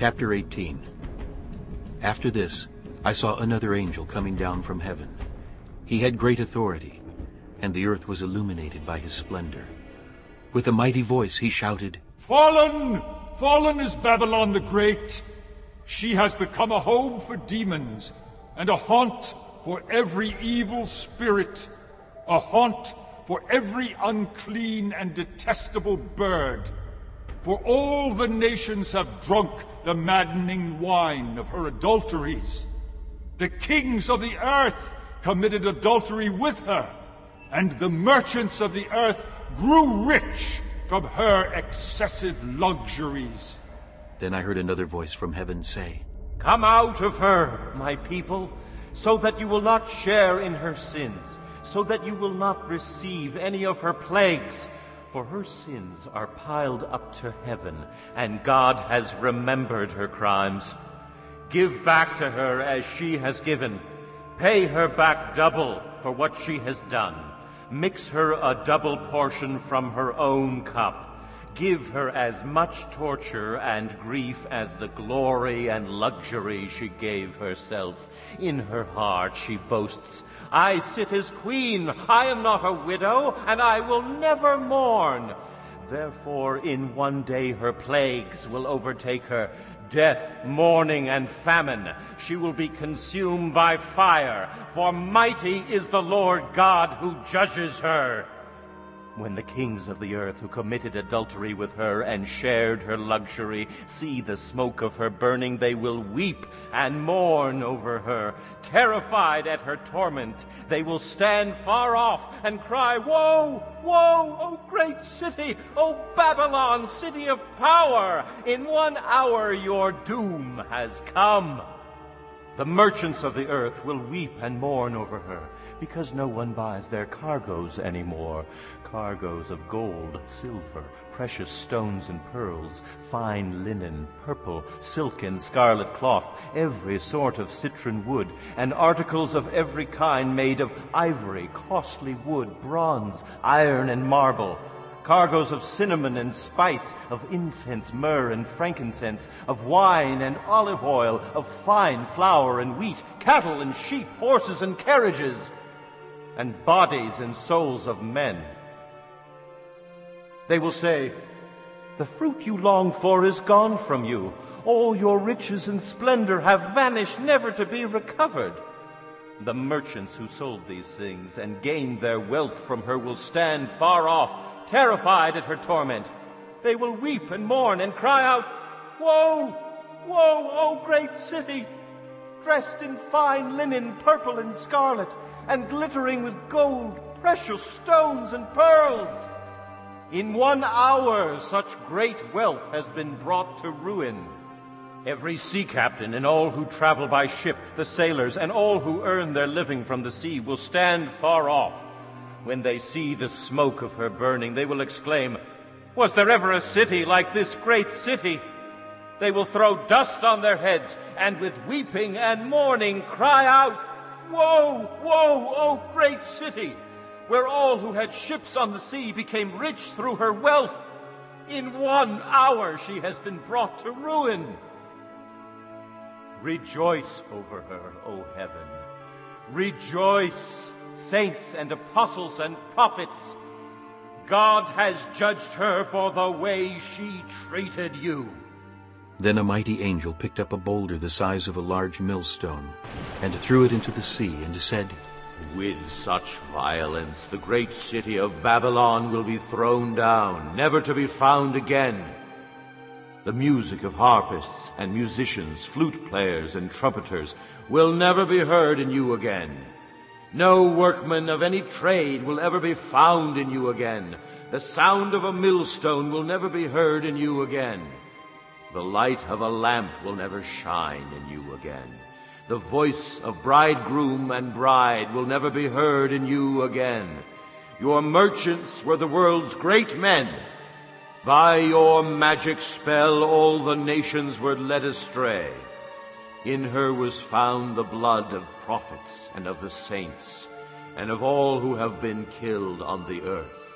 Chapter 18 After this, I saw another angel coming down from heaven. He had great authority, and the earth was illuminated by his splendor. With a mighty voice he shouted, Fallen! Fallen is Babylon the Great! She has become a home for demons, and a haunt for every evil spirit, a haunt for every unclean and detestable bird. For all the nations have drunk the maddening wine of her adulteries. The kings of the earth committed adultery with her, and the merchants of the earth grew rich from her excessive luxuries. Then I heard another voice from heaven say, Come out of her, my people, so that you will not share in her sins, so that you will not receive any of her plagues. For her sins are piled up to heaven, and God has remembered her crimes. Give back to her as she has given. Pay her back double for what she has done. Mix her a double portion from her own cup. Give her as much torture and grief as the glory and luxury she gave herself. In her heart she boasts, I sit as queen, I am not a widow, and I will never mourn. Therefore in one day her plagues will overtake her, death, mourning, and famine. She will be consumed by fire, for mighty is the Lord God who judges her. When the kings of the earth who committed adultery with her and shared her luxury see the smoke of her burning, they will weep and mourn over her. Terrified at her torment, they will stand far off and cry, Woe! Woe, O great city! O Babylon, city of power! In one hour your doom has come. The merchants of the earth will weep and mourn over her, because no one buys their cargoes anymore. Cargoes of gold, silver, precious stones and pearls, fine linen, purple, silk and scarlet cloth, every sort of citron wood, and articles of every kind made of ivory, costly wood, bronze, iron, and marble cargoes of cinnamon and spice, of incense, myrrh, and frankincense, of wine and olive oil, of fine flour and wheat, cattle and sheep, horses and carriages, and bodies and souls of men. They will say, The fruit you long for is gone from you. All your riches and splendor have vanished, never to be recovered. The merchants who sold these things and gained their wealth from her will stand far off terrified at her torment. They will weep and mourn and cry out, Woe! Woe, O great city! Dressed in fine linen, purple and scarlet, and glittering with gold, precious stones, and pearls. In one hour, such great wealth has been brought to ruin. Every sea captain and all who travel by ship, the sailors, and all who earn their living from the sea will stand far off when they see the smoke of her burning, they will exclaim, Was there ever a city like this great city? They will throw dust on their heads, and with weeping and mourning cry out, Woe, woe, O great city, where all who had ships on the sea became rich through her wealth. In one hour she has been brought to ruin. Rejoice over her, O heaven. Rejoice saints and apostles and prophets. God has judged her for the way she treated you. Then a mighty angel picked up a boulder the size of a large millstone, and threw it into the sea, and said, With such violence the great city of Babylon will be thrown down, never to be found again. The music of harpists and musicians, flute players and trumpeters will never be heard in you again. No workman of any trade will ever be found in you again. The sound of a millstone will never be heard in you again. The light of a lamp will never shine in you again. The voice of bridegroom and bride will never be heard in you again. Your merchants were the world's great men. By your magic spell all the nations were led astray. In her was found the blood of prophets and of the saints, and of all who have been killed on the earth.